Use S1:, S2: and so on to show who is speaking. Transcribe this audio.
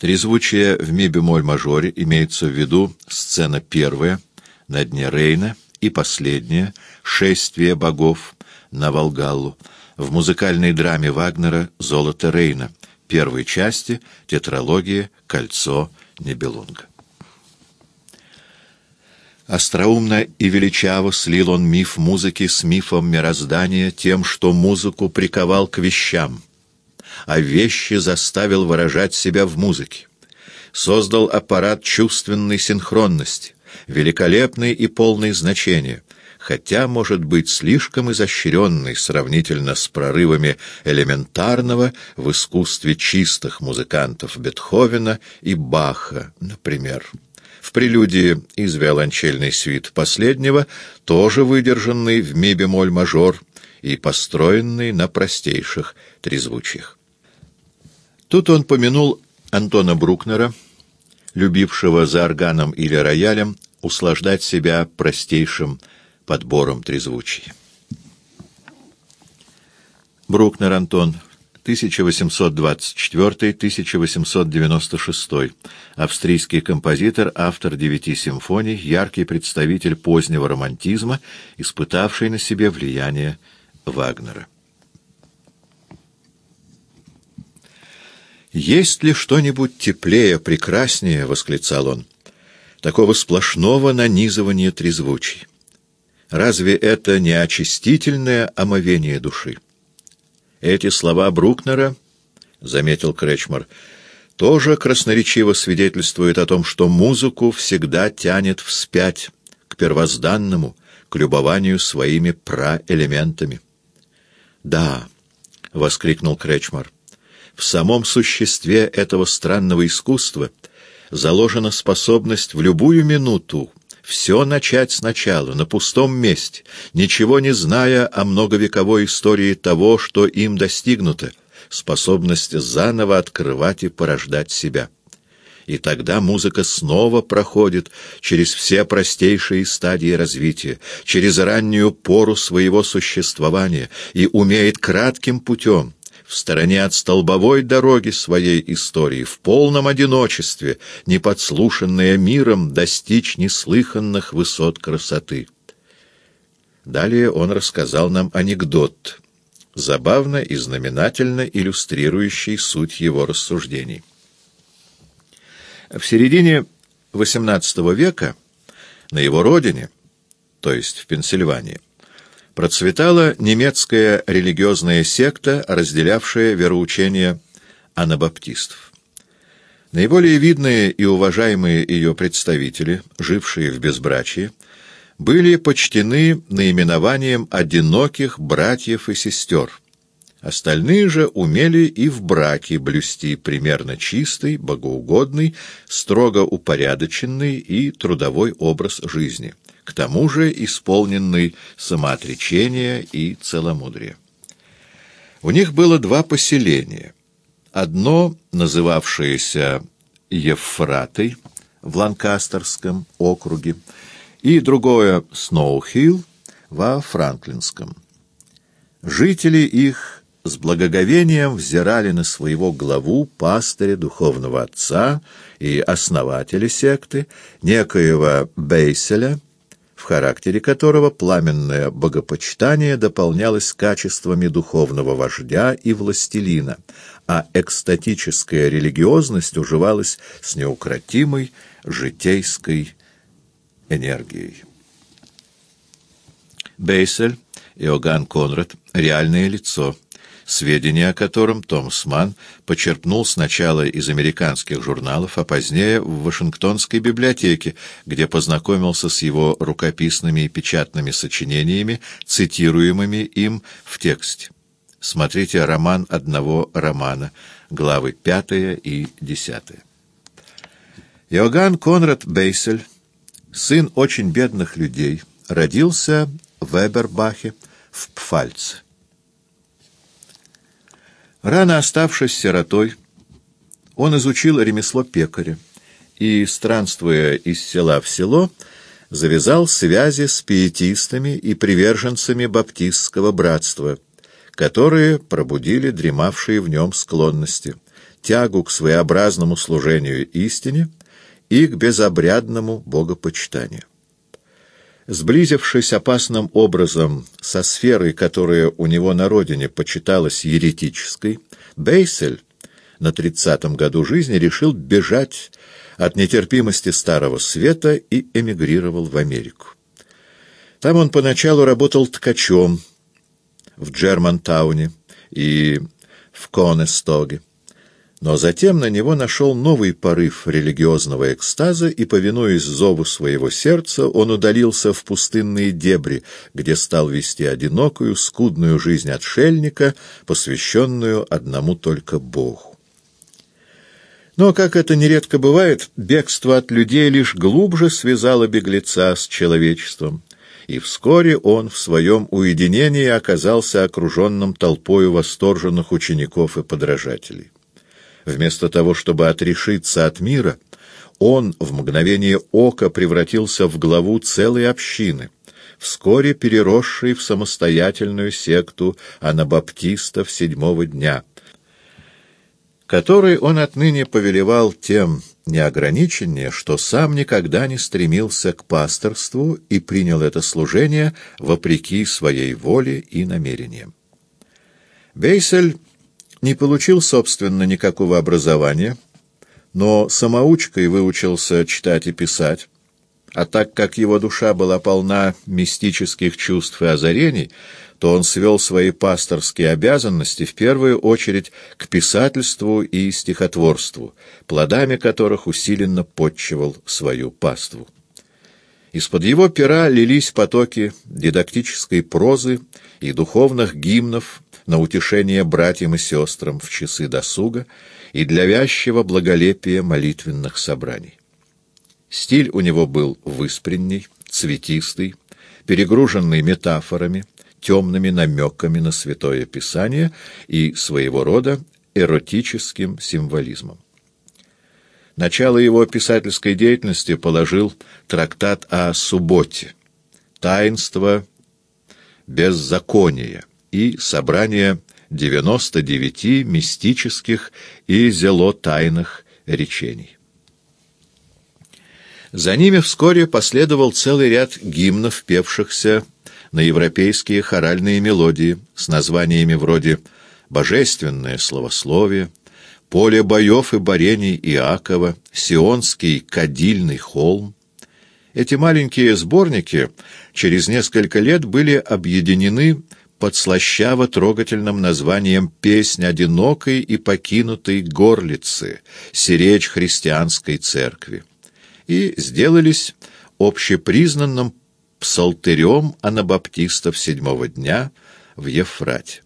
S1: Трезвучие в ми-бемоль-мажоре имеется в виду сцена первая на дне Рейна и последняя «Шествие богов» на Волгаллу в музыкальной драме Вагнера «Золото Рейна» первой части тетралогии «Кольцо Небелунга». Остроумно и величаво слил он миф музыки с мифом мироздания тем, что музыку приковал к вещам, а вещи заставил выражать себя в музыке. Создал аппарат чувственной синхронности, великолепный и полный значения, хотя, может быть, слишком изощренный сравнительно с прорывами элементарного в искусстве чистых музыкантов Бетховена и Баха, например. В прелюдии из виолончельной свит последнего, тоже выдержанный в ми-бемоль-мажор и построенный на простейших трезвучиях. Тут он помянул Антона Брукнера, любившего за органом или роялем услаждать себя простейшим подбором трезвучий. Брукнер Антон 1824-1896, австрийский композитор, автор девяти симфоний, яркий представитель позднего романтизма, испытавший на себе влияние Вагнера. «Есть ли что-нибудь теплее, прекраснее?» — восклицал он. «Такого сплошного нанизывания трезвучий. Разве это не очистительное омовение души?» Эти слова Брукнера, — заметил Кречмар, — тоже красноречиво свидетельствуют о том, что музыку всегда тянет вспять, к первозданному, к любованию своими праэлементами. «Да», — воскликнул Кречмар, — «в самом существе этого странного искусства заложена способность в любую минуту все начать сначала, на пустом месте, ничего не зная о многовековой истории того, что им достигнуто, способность заново открывать и порождать себя. И тогда музыка снова проходит через все простейшие стадии развития, через раннюю пору своего существования и умеет кратким путем, в стороне от столбовой дороги своей истории, в полном одиночестве, не подслушанная миром, достичь неслыханных высот красоты. Далее он рассказал нам анекдот, забавно и знаменательно иллюстрирующий суть его рассуждений. В середине XVIII века на его родине, то есть в Пенсильвании, процветала немецкая религиозная секта, разделявшая вероучение анабаптистов. Наиболее видные и уважаемые ее представители, жившие в безбрачии, были почтены наименованием одиноких братьев и сестер. Остальные же умели и в браке блюсти примерно чистый, богоугодный, строго упорядоченный и трудовой образ жизни – к тому же исполненный самоотречения и целомудрия. У них было два поселения. Одно, называвшееся Ефратой в Ланкастерском округе, и другое — Сноухилл во Франклинском. Жители их с благоговением взирали на своего главу, пастыря, духовного отца и основателя секты, некоего Бейселя, в характере которого пламенное богопочитание дополнялось качествами духовного вождя и властелина, а экстатическая религиозность уживалась с неукротимой житейской энергией. Бейсель, Иоганн Конрад, реальное лицо — сведения о котором Томас Манн почерпнул сначала из американских журналов, а позднее в Вашингтонской библиотеке, где познакомился с его рукописными и печатными сочинениями, цитируемыми им в тексте. Смотрите роман одного романа, главы пятая и десятая. Иоганн Конрад Бейсель, сын очень бедных людей, родился в Эбербахе в Пфальце. Рано оставшись сиротой, он изучил ремесло пекаря и, странствуя из села в село, завязал связи с пиетистами и приверженцами баптистского братства, которые пробудили дремавшие в нем склонности, тягу к своеобразному служению истине и к безобрядному богопочитанию. Сблизившись опасным образом со сферой, которая у него на родине почиталась еретической, Бейсель на тридцатом году жизни решил бежать от нетерпимости Старого Света и эмигрировал в Америку. Там он поначалу работал ткачом в Джермантауне и в Конестоге. Но затем на него нашел новый порыв религиозного экстаза, и, повинуясь зову своего сердца, он удалился в пустынные дебри, где стал вести одинокую, скудную жизнь отшельника, посвященную одному только Богу. Но, как это нередко бывает, бегство от людей лишь глубже связало беглеца с человечеством, и вскоре он в своем уединении оказался окруженным толпою восторженных учеников и подражателей. Вместо того, чтобы отрешиться от мира, он в мгновение ока превратился в главу целой общины, вскоре переросшей в самостоятельную секту анабаптистов седьмого дня, которой он отныне повелевал тем неограниченнее, что сам никогда не стремился к пасторству и принял это служение вопреки своей воле и намерениям. Бейсель не получил, собственно, никакого образования, но самоучкой выучился читать и писать, а так как его душа была полна мистических чувств и озарений, то он свел свои пасторские обязанности в первую очередь к писательству и стихотворству, плодами которых усиленно подчивал свою паству. Из-под его пера лились потоки дидактической прозы и духовных гимнов на утешение братьям и сестрам в часы досуга и для вязчего благолепия молитвенных собраний. Стиль у него был выспренний, цветистый, перегруженный метафорами, темными намеками на Святое Писание и своего рода эротическим символизмом. Начало его писательской деятельности положил трактат о субботе, таинство беззакония и собрание 99 мистических и зело-тайных речений. За ними вскоре последовал целый ряд гимнов, певшихся на европейские хоральные мелодии с названиями вроде «Божественное словословие», «Поле боев и борений Иакова», «Сионский кадильный холм». Эти маленькие сборники через несколько лет были объединены под слащаво-трогательным названием «Песнь одинокой и покинутой горлицы. Сиречь христианской церкви» и сделались общепризнанным псалтырем анабаптистов седьмого дня в Ефрате.